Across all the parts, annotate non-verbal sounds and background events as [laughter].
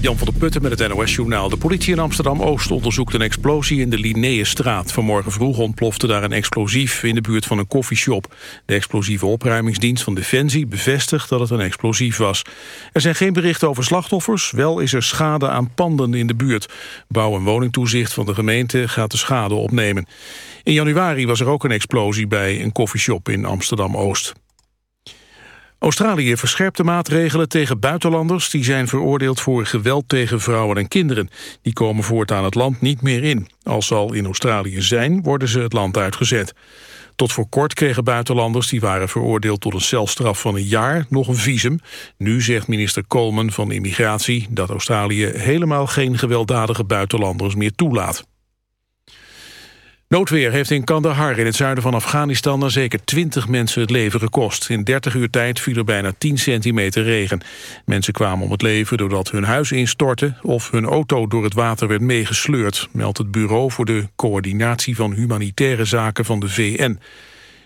Jan van der Putten met het NOS-journaal. De politie in Amsterdam-Oost onderzoekt een explosie in de Linnaeusstraat. Vanmorgen vroeg ontplofte daar een explosief in de buurt van een koffieshop. De explosieve opruimingsdienst van Defensie bevestigt dat het een explosief was. Er zijn geen berichten over slachtoffers, wel is er schade aan panden in de buurt. Bouw- en woningtoezicht van de gemeente gaat de schade opnemen. In januari was er ook een explosie bij een koffieshop in Amsterdam-Oost. Australië verscherpt de maatregelen tegen buitenlanders... die zijn veroordeeld voor geweld tegen vrouwen en kinderen. Die komen voortaan het land niet meer in. Als ze al in Australië zijn, worden ze het land uitgezet. Tot voor kort kregen buitenlanders die waren veroordeeld tot een celstraf van een jaar nog een visum. Nu zegt minister Coleman van Immigratie dat Australië helemaal geen gewelddadige buitenlanders meer toelaat. Noodweer heeft in Kandahar in het zuiden van Afghanistan... er zeker 20 mensen het leven gekost. In 30 uur tijd viel er bijna 10 centimeter regen. Mensen kwamen om het leven doordat hun huis instortte... of hun auto door het water werd meegesleurd... meldt het Bureau voor de Coördinatie van Humanitaire Zaken van de VN.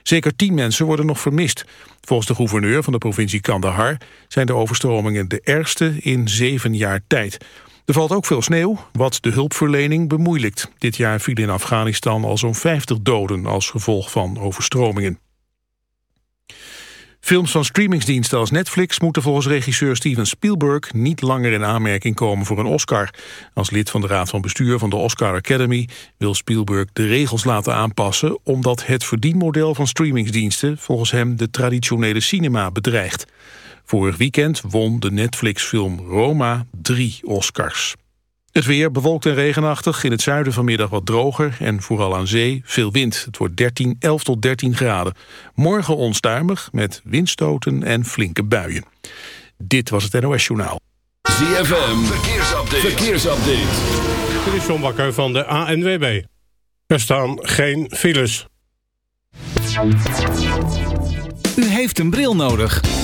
Zeker 10 mensen worden nog vermist. Volgens de gouverneur van de provincie Kandahar... zijn de overstromingen de ergste in zeven jaar tijd... Er valt ook veel sneeuw, wat de hulpverlening bemoeilijkt. Dit jaar vielen in Afghanistan al zo'n 50 doden als gevolg van overstromingen. Films van streamingsdiensten als Netflix moeten volgens regisseur Steven Spielberg niet langer in aanmerking komen voor een Oscar. Als lid van de Raad van Bestuur van de Oscar Academy wil Spielberg de regels laten aanpassen omdat het verdienmodel van streamingsdiensten volgens hem de traditionele cinema bedreigt. Vorig weekend won de Netflix-film Roma drie Oscars. Het weer bewolkt en regenachtig, in het zuiden vanmiddag wat droger... en vooral aan zee veel wind. Het wordt 13, 11 tot 13 graden. Morgen onstuimig met windstoten en flinke buien. Dit was het NOS Journaal. ZFM, verkeersupdate. verkeersupdate. Dit is John Bakker van de ANWB. Er staan geen files. U heeft een bril nodig.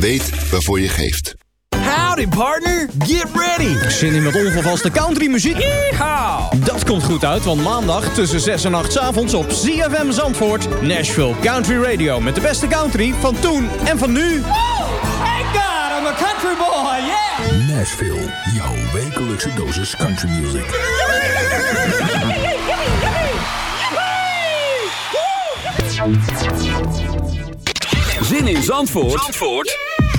Weet waarvoor je geeft. Howdy partner, get ready! Zin in met ongevaste countrymuziek? Yeehaw! Dat komt goed uit, want maandag tussen 6 en 8 avonds op ZFM Zandvoort... Nashville Country Radio met de beste country van toen en van nu. Thank God, I'm a country boy, yeah! Nashville, jouw wekelijkse dosis country music. Zin in Zandvoort? Zandvoort?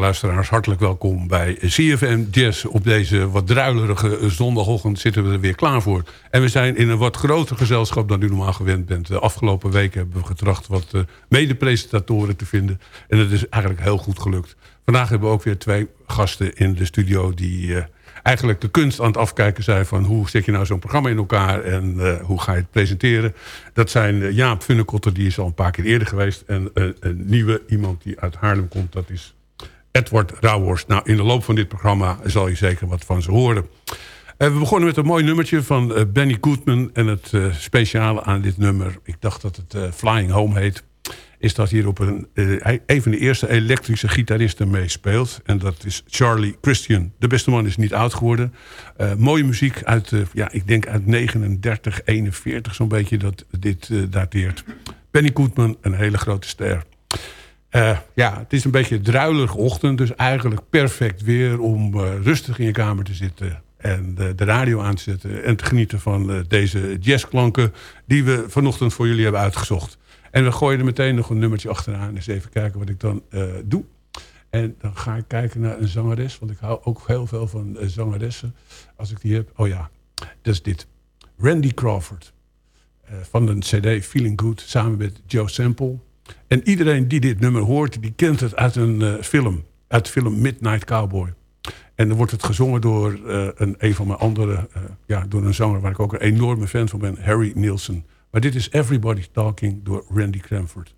Luisteraars. Hartelijk welkom bij CFM Jazz. Op deze wat druilerige zondagochtend zitten we er weer klaar voor. En we zijn in een wat groter gezelschap dan u normaal gewend bent. De afgelopen weken hebben we getracht wat uh, mede-presentatoren te vinden. En dat is eigenlijk heel goed gelukt. Vandaag hebben we ook weer twee gasten in de studio... die uh, eigenlijk de kunst aan het afkijken zijn... van hoe zet je nou zo'n programma in elkaar... en uh, hoe ga je het presenteren. Dat zijn Jaap Funnekotter, die is al een paar keer eerder geweest... en een nieuwe iemand die uit Haarlem komt, dat is Edward Rauhorst. Nou, in de loop van dit programma zal je zeker wat van ze horen. Uh, we begonnen met een mooi nummertje van uh, Benny Goodman. En het uh, speciale aan dit nummer, ik dacht dat het Flying Home heet... is dat hier op een, een van de eerste elektrische gitaristen meespeelt. En dat is Charlie Christian. De beste man is niet oud geworden. mooie muziek uit, ja, ik denk uit 39, 41 zo'n beetje dat dit dateert. Benny Goodman, een hele grote ster. Uh, ja, het is een beetje een druilige ochtend. Dus eigenlijk perfect weer om uh, rustig in je kamer te zitten. En de, de radio aan te zetten. En te genieten van deze jazzklanken die we vanochtend voor jullie hebben uitgezocht. En we gooien er meteen nog een nummertje achteraan. Eens even kijken wat ik dan doe. En dan ga ik kijken naar een zangeres. Want ik hou ook heel veel van zangeressen. Als ik die heb. Oh ja, dat is dit. Randy Crawford. van de cd Feeling Good. Samen met Joe Sample. En iedereen die dit nummer hoort, die kent het uit een uh, film. Uit de film Midnight Cowboy. En dan wordt het gezongen door uh, een, van mijn andere... Uh, ja, door een zanger waar ik ook een enorme fan van ben, Harry Nielsen. Maar dit is Everybody's Talking door Randy Cranford.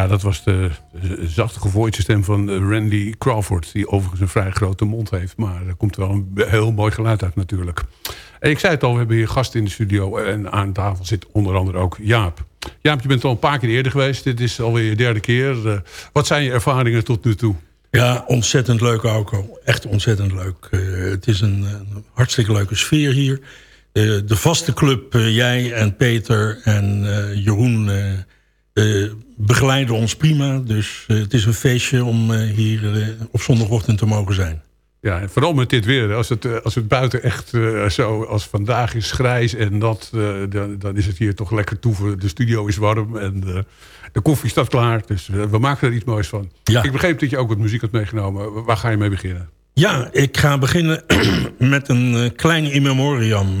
Ja, dat was de de zachte gevoelige stem van eh, Randy Crawford... die overigens een vrij grote mond heeft. Maar er komt wel een heel mooi geluid uit natuurlijk. En ik zei het al, we hebben hier gasten in de studio... en aan tafel zit onder andere ook Jaap. Jaap, je bent al een paar keer eerder geweest. Dit is alweer je derde keer. Eh, wat zijn je ervaringen tot nu toe? Ja, ontzettend leuk Auko. Echt ontzettend leuk. Eh, het is een, hartstikke leuke sfeer hier. De vaste club, jij en Peter en Jeroen... eh, begeleiden ons prima. Dus eh, het is een feestje om eh, hier op zondagochtend te mogen zijn. Ja, en vooral met dit weer. Als het, als het buiten echt zo als vandaag is grijs en dat, dan, dan is het hier toch lekker toeven. De studio is warm en de koffie staat klaar. Dus we maken er iets moois van. Ik begreep dat je ook wat muziek had meegenomen. Waar ga je mee beginnen? Ja, ik ga beginnen [clears throat] met een eh, klein in memoriam.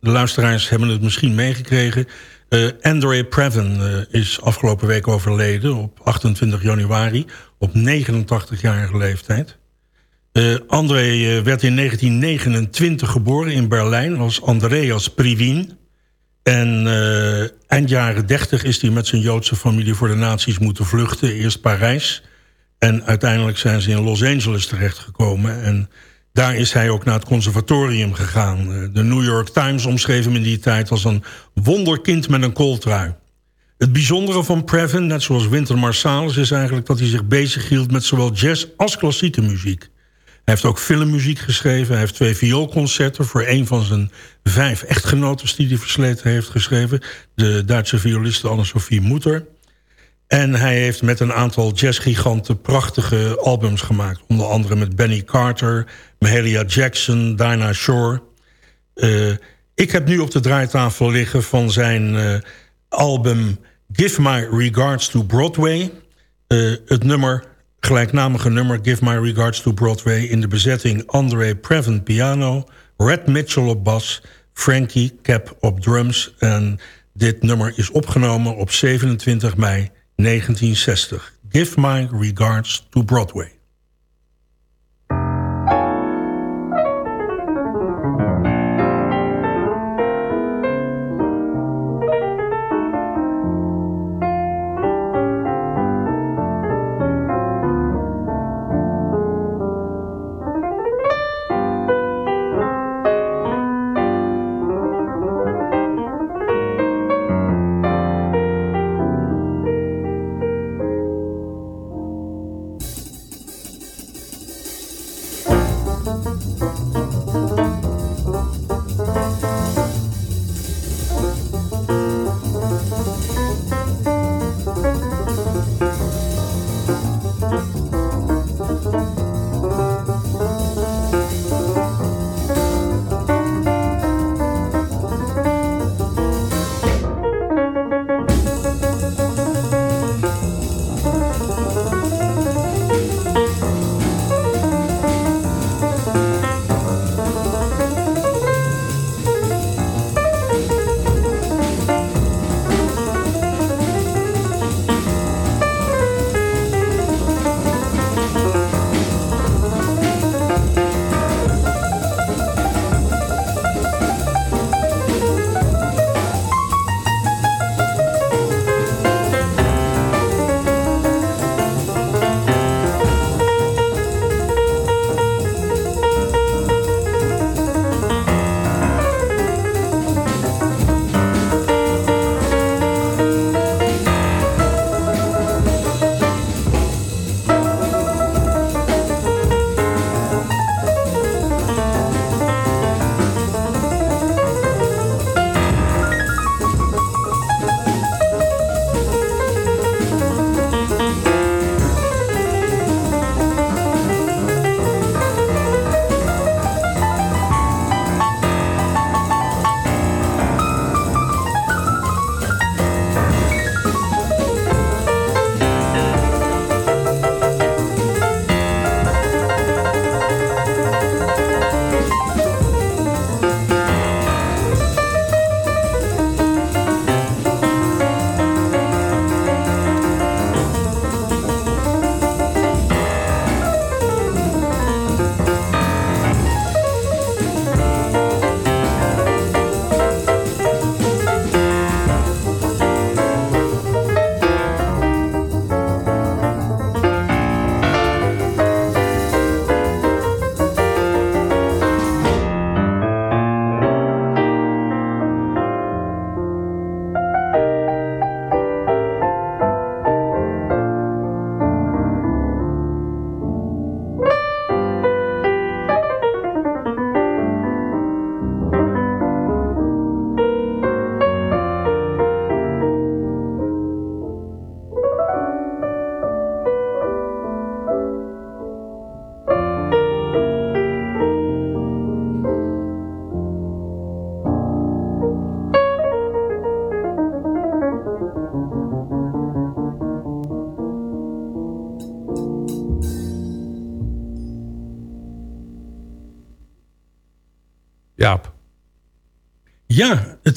De luisteraars hebben het misschien meegekregen. Eh, Andre Previn eh, is afgelopen week overleden op 28 januari op 89-jarige leeftijd. Uh, André werd in 1929 geboren in Berlijn als Andreas Privin. En eind jaren 30 is hij met zijn Joodse familie voor de nazi's moeten vluchten. Eerst Parijs en uiteindelijk zijn ze in Los Angeles terechtgekomen. En daar is hij ook naar het conservatorium gegaan. De New York Times omschreef hem in die tijd als een wonderkind met een kooltrui. Het bijzondere van Previn, net zoals Winter Marsalis... is eigenlijk dat hij zich bezighield met zowel jazz als klassieke muziek. Hij heeft ook filmmuziek geschreven. Hij heeft twee vioolconcerten voor een van zijn vijf echtgenoten... die hij versleten heeft geschreven. De Duitse violiste Anne-Sophie Moeter. En hij heeft met een aantal jazzgiganten prachtige albums gemaakt. Onder andere met Benny Carter, Mahalia Jackson, Dinah Shore. Uh, ik heb nu op de draaitafel liggen van zijn uh, album Give My Regards to Broadway. Uh, het nummer, gelijknamige nummer Give My Regards to Broadway... in de bezetting Andre Previn piano, Red Mitchell op bas... Frankie Cap op drums. En dit nummer is opgenomen op 27 mei 1960. Give My Regards to Broadway.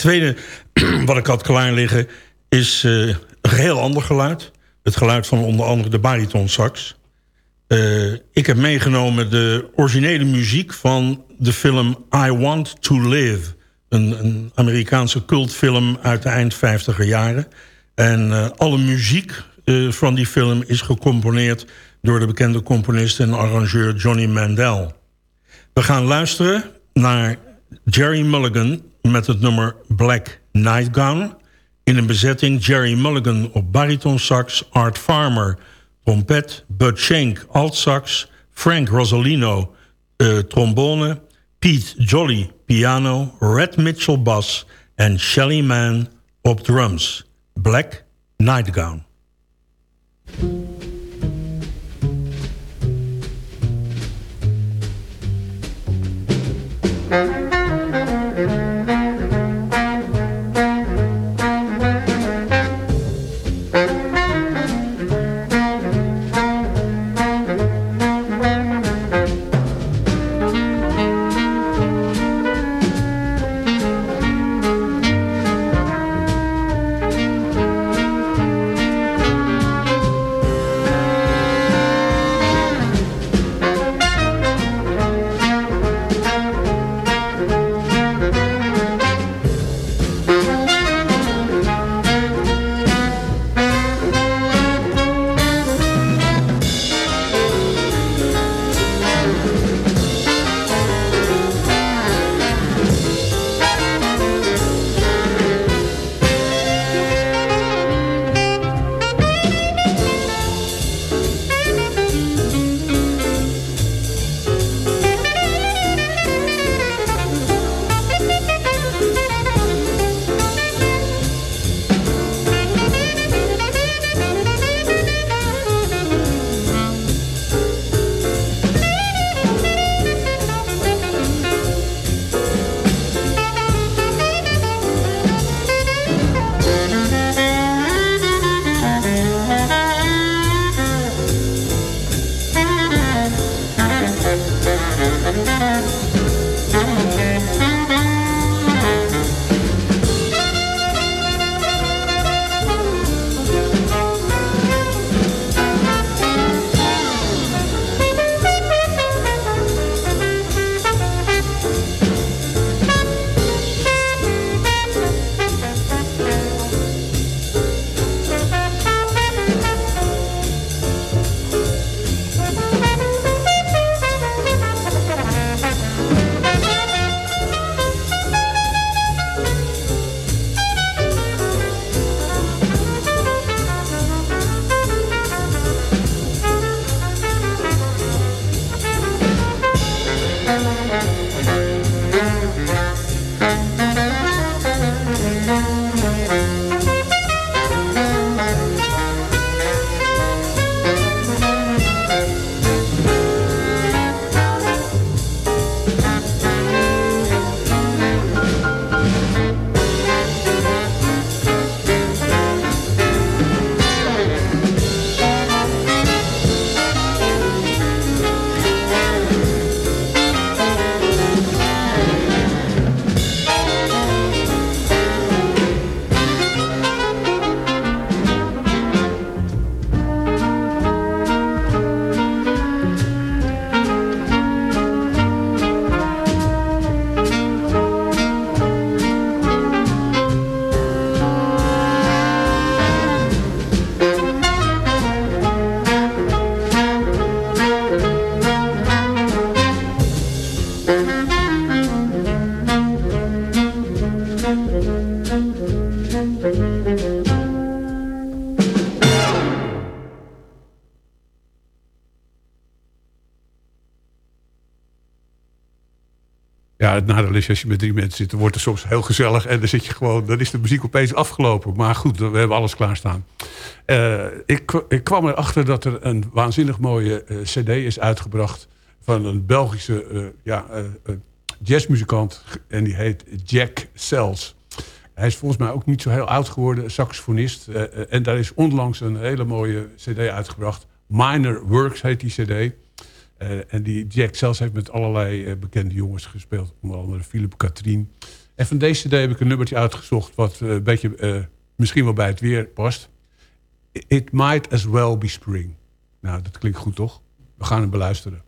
Tweede [clears throat] wat ik had klaar liggen is eh, een geheel ander geluid. Het geluid van onder andere de bariton sax. Eh, ik heb meegenomen de originele muziek van de film I Want to Live. Een, Amerikaanse cultfilm uit de eind 50er jaren. En eh, alle muziek van die film is gecomponeerd... door de bekende componist en arrangeur Johnny Mandel. We gaan luisteren naar Jerry Mulligan met het nummer Black Nightgown... in een bezetting Jerry Mulligan op bariton sax, Art Farmer trompet, Bud Schenk altsax, Frank Rosalino uh, trombone, Pete Jolly piano, Red Mitchell bas en Shelly Mann op drums. Black Nightgown. Als je met drie mensen zit, dan wordt het soms heel gezellig. En dan zit je gewoon, dan is de muziek opeens afgelopen. Maar goed, we hebben alles klaarstaan. Uh, ik, ik kwam erachter dat er een waanzinnig mooie uh, cd is uitgebracht... van een Belgische uh, ja, jazzmuzikant. En die heet Jack Sells. Hij is volgens mij ook niet zo heel oud geworden, saxofonist. en daar is onlangs een hele mooie cd uitgebracht. Minor Works heet die cd. Uh, en die Jack zelfs heeft met allerlei uh, bekende jongens gespeeld. Onder andere Philip Katrien. En van deze cd heb ik een nummertje uitgezocht... wat eh, een beetje eh, misschien wel bij het weer past. It might as well be spring. Nou, dat klinkt goed, toch? We gaan hem beluisteren.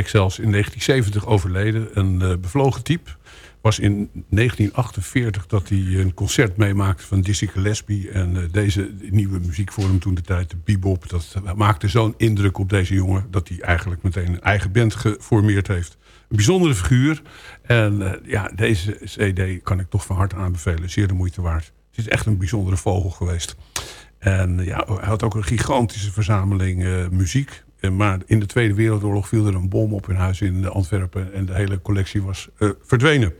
Jack zelfs in 1970 overleden. Een eh, bevlogen type. Was in 1948 dat hij een concert meemaakte van Dizzy Gillespie. En eh, deze nieuwe muziekvorm toen de tijd, de bebop... dat maakte zo'n indruk op deze jongen... dat hij eigenlijk meteen een eigen band geformeerd heeft. Een bijzondere figuur. En eh, ja, deze cd kan ik toch van harte aanbevelen. Zeer de moeite waard. Het is echt een bijzondere vogel geweest. En ja, hij had ook een gigantische verzameling muziek. Eh, Maar in de Tweede Wereldoorlog viel er een bom op hun huis in Antwerpen. En de hele collectie was eh, verdwenen.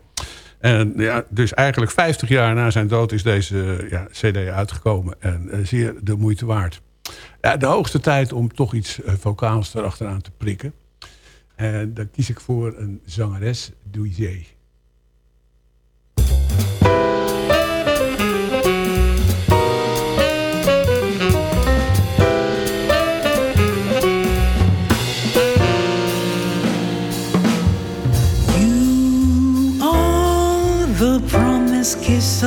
En ja, dus eigenlijk 50 jaar na zijn dood is deze ja, cd uitgekomen. En eh, zeer de moeite waard. Ja, de hoogste tijd om toch iets vocaals erachteraan te prikken. En dan kies ik voor een zangeres, Douizé.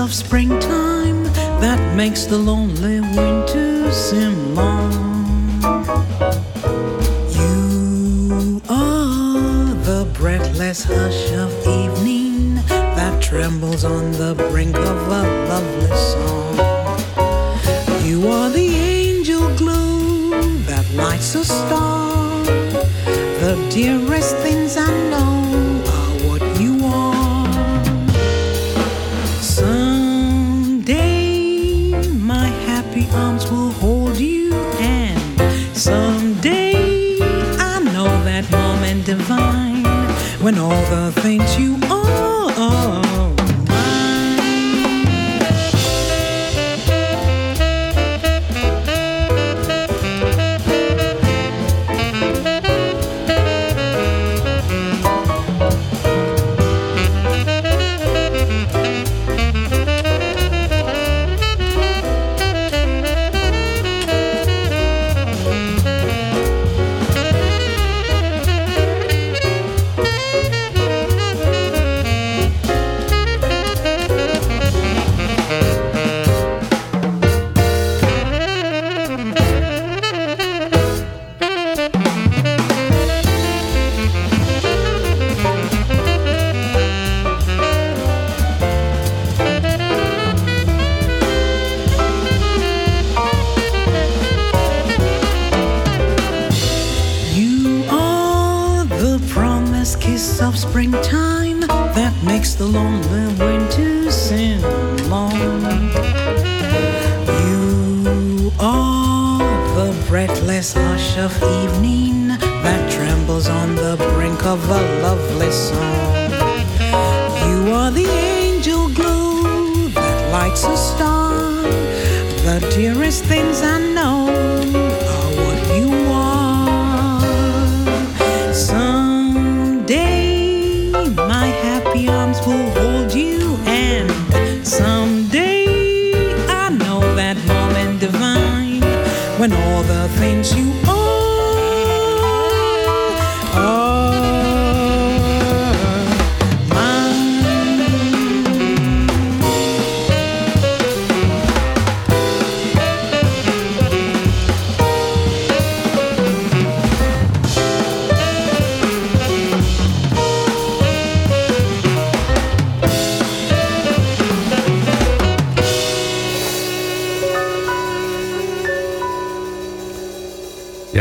Of springtime that makes the lonely winter seem long. You are the breathless hush of evening that trembles on the brink of a lovely song. You are the angel glow that lights a star. The dearest things I know when all the things you are.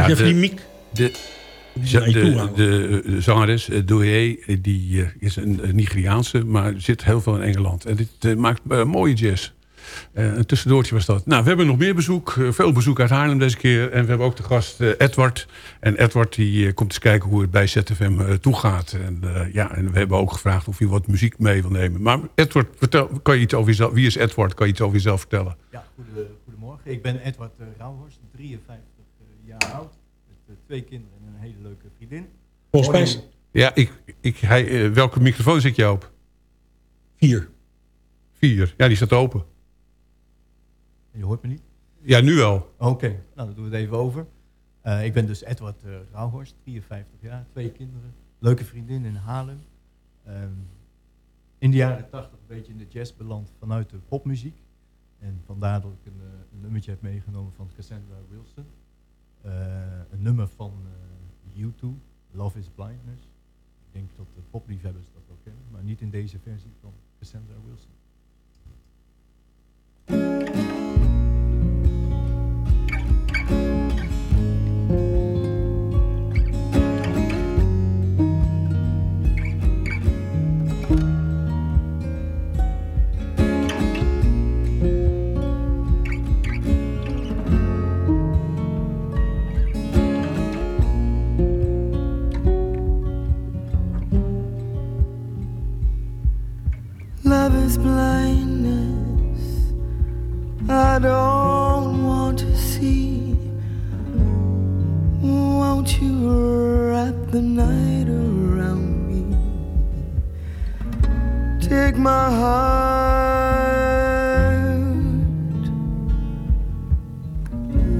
Ja. De, je toe de, houden. de, de zangeres uh, Doué, eh, die eh, is een, Nigeriaanse, maar zit heel veel in Engeland. En dit eh, maakt eh, mooie jazz. Eh, een tussendoortje was dat. Nou, we hebben nog meer bezoek. eh, veel bezoek uit Haarlem deze keer. En we hebben ook de gast eh, Edward. En Edward die eh, komt eens kijken hoe het bij ZFM eh, toegaat. En, eh, ja, en we hebben ook gevraagd of hij wat muziek mee wil nemen. Maar Edward, vertel, kan je iets over jezelf... Wie is Edward? Kan je iets over jezelf vertellen? Ja, goede, goedemorgen. Ik ben Edward uh, Rauhorst, 53 oud. Met uh, twee kinderen en een hele leuke vriendin. Volgens mij is- Ja, ik, ik, hij, eh, welke microfoon zit je op? Vier. Vier. Ja, die staat open. Je hoort me niet? Ja, nu wel. Oké, nou dan doen we het even over. Uh, ik ben dus Edward uh, Rauhorst, 53 jaar, twee kinderen. Leuke vriendin in Haarlem. Um, in de jaren 80 een beetje in de jazz beland vanuit de popmuziek. En vandaar dat ik een, een nummertje heb meegenomen van Cassandra Wilson. Eh, een nummer van eh, U2, Love is Blindness. Ik denk dat de popliefhebbers dat wel kennen, maar niet in deze versie van Cassandra Wilson. don't want to see. Won't you wrap the night around me? Take my heart.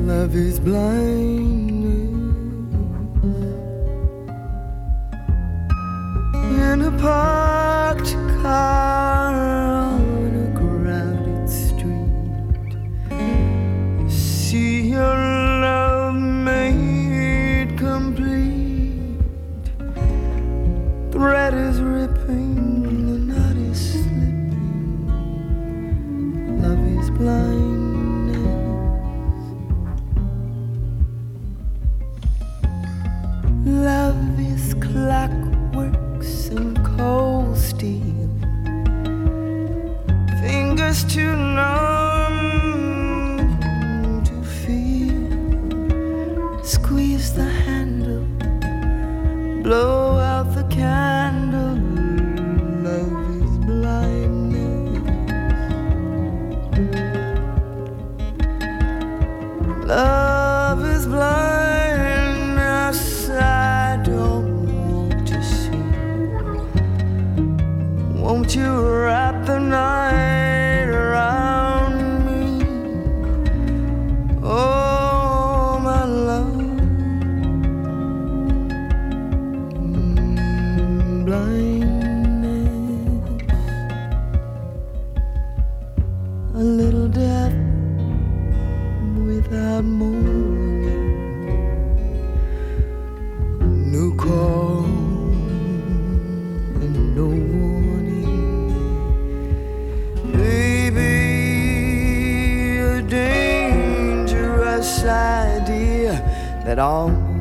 Love is blind. at all.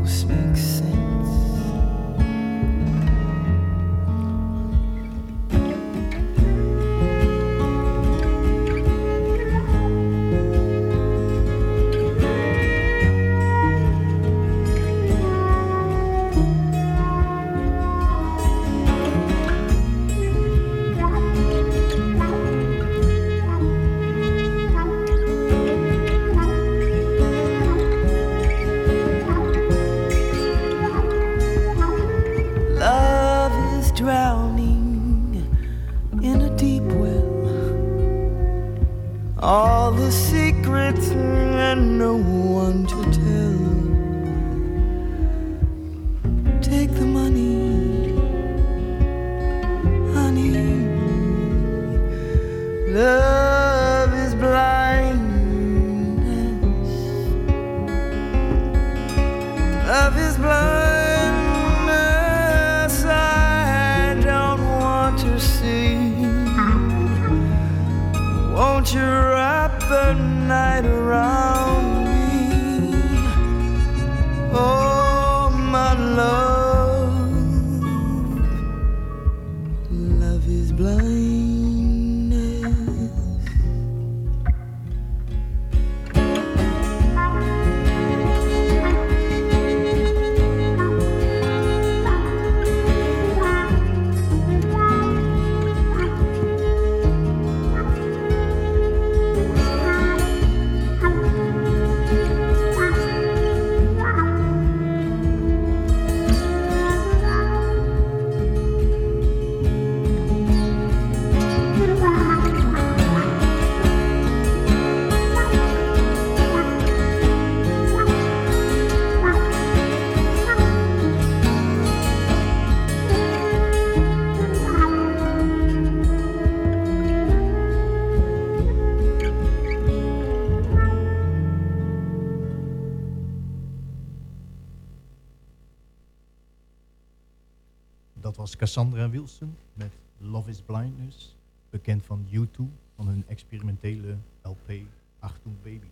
Met Love is Blindness, bekend van U2, van hun experimentele LP Achtung Baby.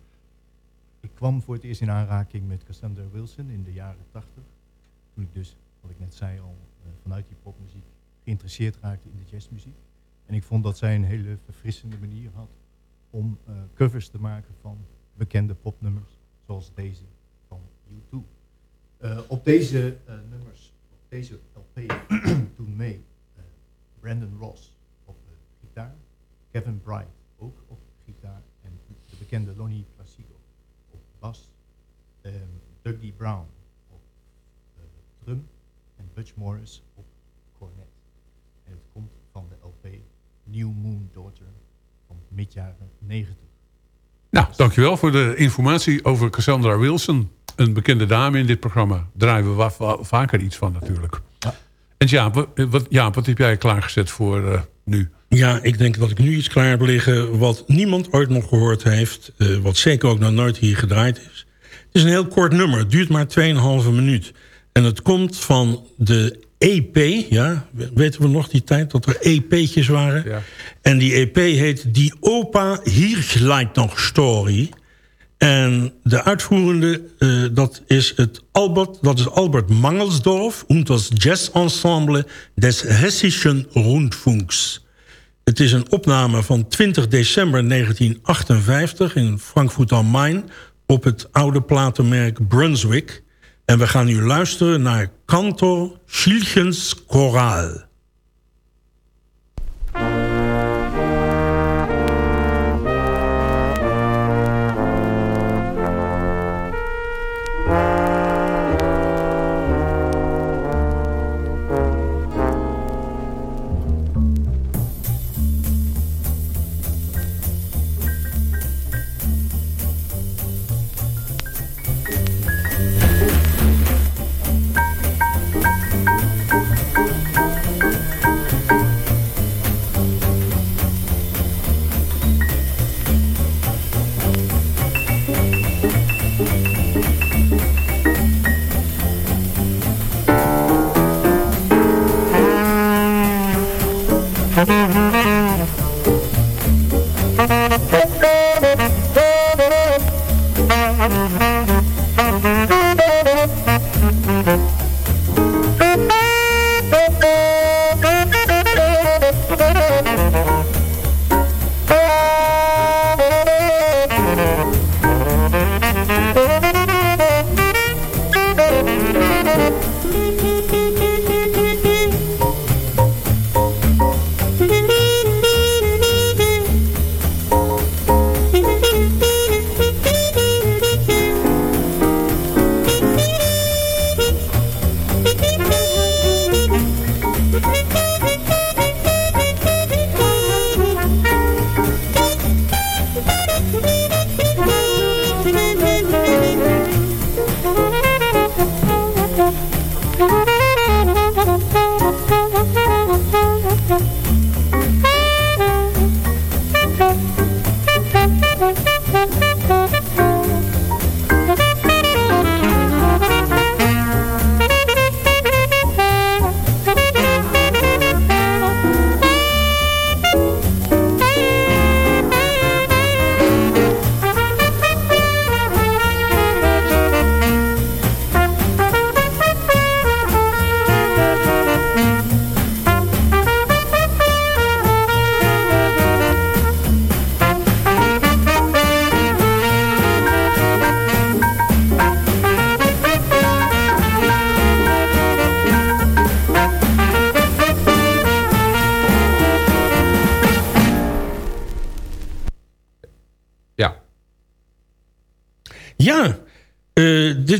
Ik kwam voor het eerst in aanraking met Cassandra Wilson in de jaren 80, toen ik dus, wat ik net zei al, eh, vanuit die popmuziek geïnteresseerd raakte in de jazzmuziek. En ik vond dat zij een hele verfrissende manier had om eh, covers te maken van bekende popnummers, zoals deze van U2. Eh, op deze nummers, op deze LP, [clears throat] toen mee Brandon Ross op de gitaar, Kevin Bright ook op gitaar en de bekende Lonnie Placido op bas, ehm, Dougie Brown op drum en Butch Morris op cornet. En het komt van de LP New Moon Daughter van midjaren 90. Nou, dankjewel voor de informatie over Cassandra Wilson. Een bekende dame in dit programma. Draaien we vaker iets van natuurlijk. En Jaap, wat- Jaap, wat heb jij klaargezet voor eh, nu? Ja, ik denk dat ik nu iets klaar heb liggen... wat niemand ooit nog gehoord heeft. eh, wat zeker ook nog nooit hier gedraaid is. Het is een heel kort nummer. Het duurt maar 2,5 minuut. En het komt van de EP. Ja, weten we nog die tijd dat er EP'tjes waren? En die EP heet Die Opa Hier glijdt nog Story. En de uitvoerende, eh, dat, is het Albert, dat is Albert Mangelsdorf... und das Jazzensemble des Hessischen Rundfunks. Het is een opname van 20 december 1958 in Frankfurt am Main... op het oude platenmerk Brunswick. En we gaan nu luisteren naar Cantor Schielchens Choraal.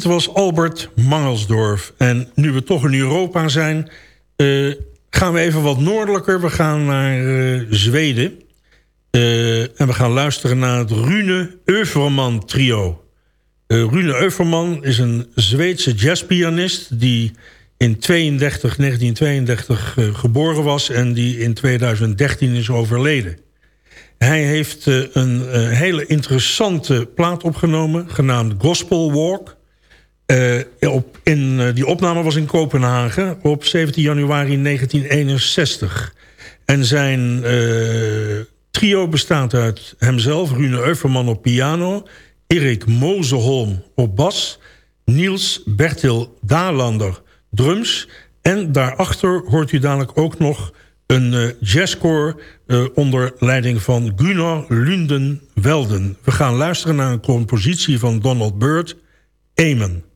Dit was Albert Mangelsdorf. En nu we toch in Europa zijn... eh, gaan we even wat noordelijker. We gaan naar eh, Zweden. Eh, en we gaan luisteren naar het Rune Överman trio. Rune Överman is een Zweedse jazzpianist... die in 32, 1932 eh, geboren was... en die in 2013 is overleden. Hij heeft een hele interessante plaat opgenomen... genaamd Gospel Walk. Eh, op, in, eh, die opname was in Kopenhagen op 17 januari 1961. En zijn eh, trio bestaat uit hemzelf, Rune Euferman op piano... Erik Mozeholm op bas... Niels Bertil Dalander drums... en daarachter hoort u dadelijk ook nog een jazzcore onder leiding van Gunnar Lunden Welden. We gaan luisteren naar een compositie van Donald Byrd, Amen.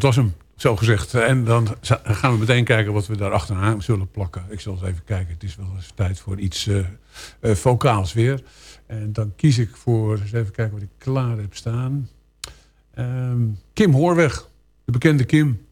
Dat was hem, zo gezegd. En dan gaan we meteen kijken wat we daar achteraan zullen plakken. Ik zal eens even kijken. Het is wel eens tijd voor iets uh, vocaals weer. En dan kies ik voor, eens even kijken wat ik klaar heb staan. Um, Kim Hoorweg, de bekende Kim.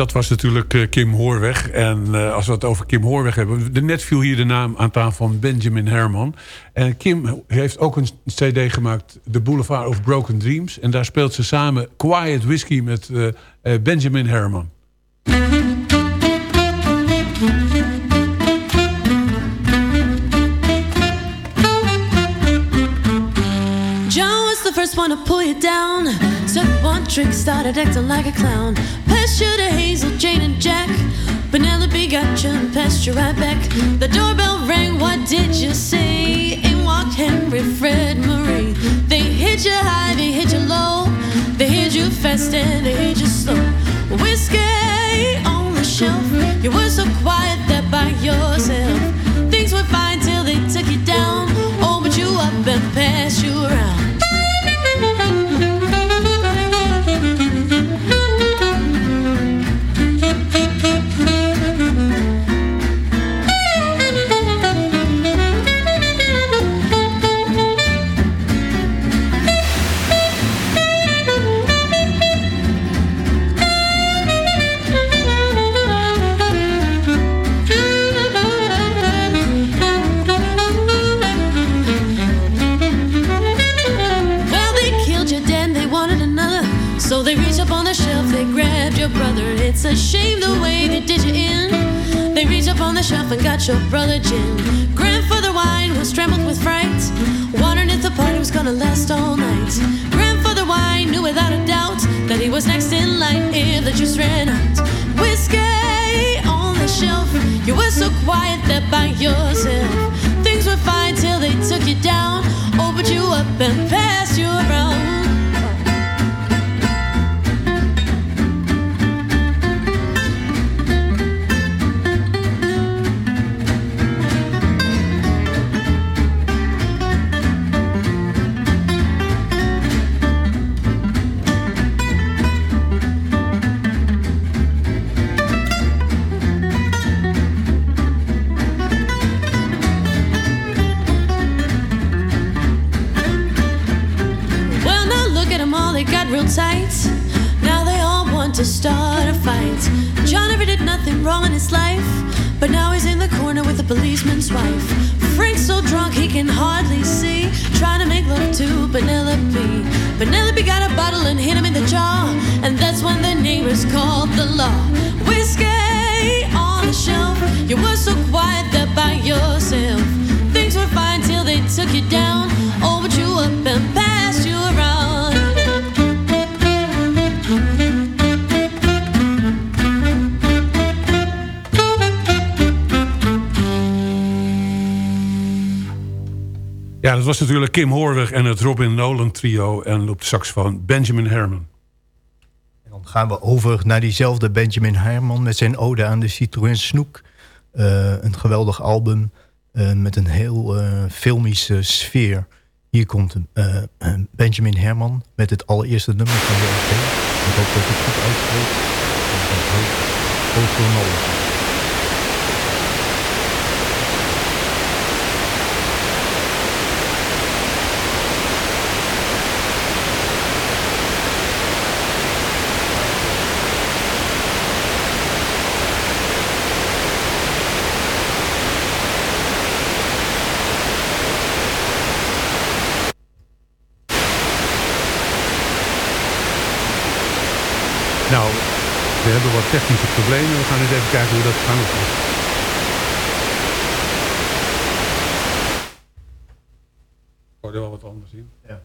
Dat was natuurlijk eh, Kim Hoorweg. En eh, als we het over Kim Hoorweg hebben... net viel hier de naam aan tafel van Benjamin Herman. En Kim heeft ook een cd gemaakt... The Boulevard of Broken Dreams. En daar speelt ze samen Quiet Whiskey met eh, Benjamin Herman. John was the first one to pull you down. Took one trick, started acting like a clown. Passed you to Hazel, Jane, and Jack. Penelope got you and passed you right back. The doorbell rang, what did you say? In walked Henry, Fred, Marie. They hit you high, they hit you low. They hit you fast and they hit you slow. Whiskey on the shelf. You were so quiet there by yourself. Things were fine till they took you down. Oh, Opened you up and passed you around. And got your brother gin. Grandfather wine was trembled with fright, wondering if the party was gonna last all night. Grandfather wine knew without a doubt that he was next in line if the juice ran out. Whiskey on the shelf, you were so quiet there by yourself. Things were fine till they took you down, opened you up and passed you around. Penelope. Penelope got a bottle and hit him in the jaw, and that's when the neighbors called the law. Dat was natuurlijk Kim Hoorweg en het Robin Nolan trio. En op de saxofoon Benjamin Herman. Dan gaan we over naar diezelfde Benjamin Herman met zijn ode aan de Citroën Snoek. Eh, een geweldig album eh, met een heel eh, filmische sfeer. Hier komt Benjamin Herman met het allereerste nummer van de LP. Ik hoop dat het goed uitspreek. Overknallen. Nou, we hebben wat technische problemen. We gaan eens even kijken hoe dat gang gaat. Ik hoorde wel wat anders in. Ja.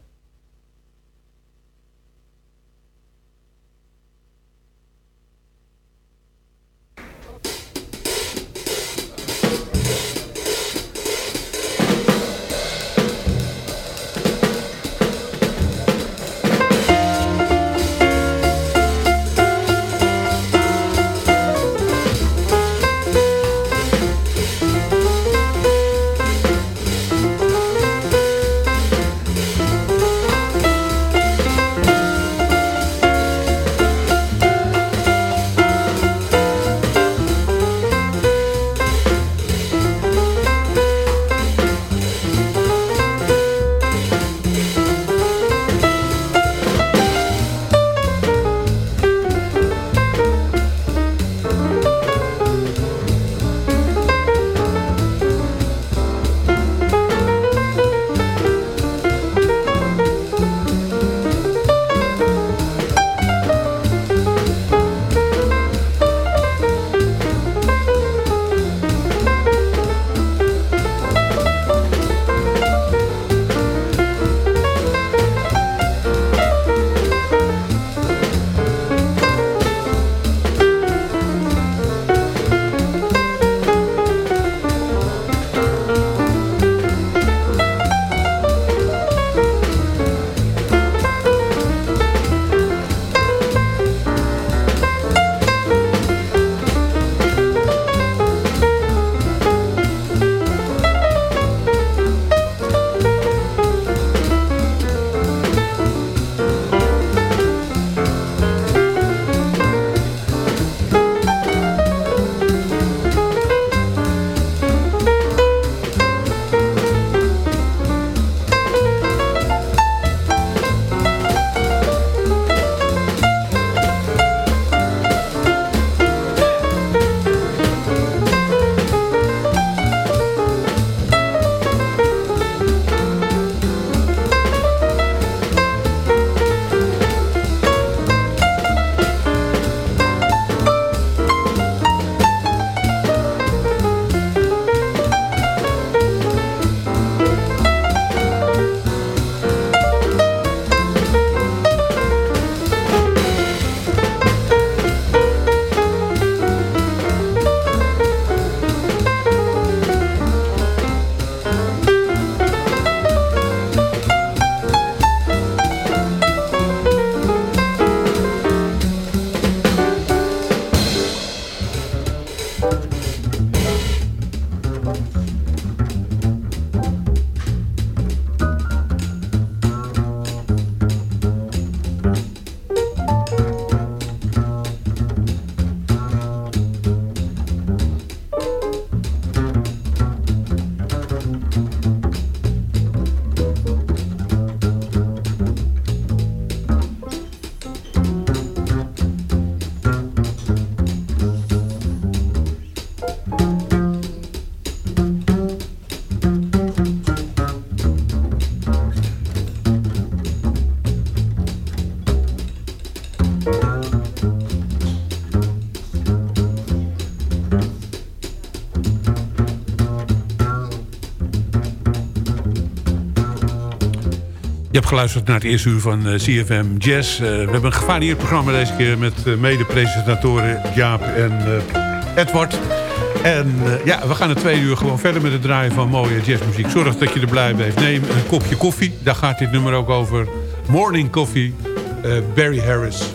Je hebt geluisterd naar het eerste uur van eh, CFM Jazz. Eh, we hebben een gevarieerd programma deze keer... met eh, mede-presentatoren Jaap en Edward. En ja, we gaan het twee uur gewoon verder met het draaien van mooie jazzmuziek. Zorg dat je er blij bent. Neem een kopje koffie. Daar gaat dit nummer ook over. Morning Coffee, Barry Harris.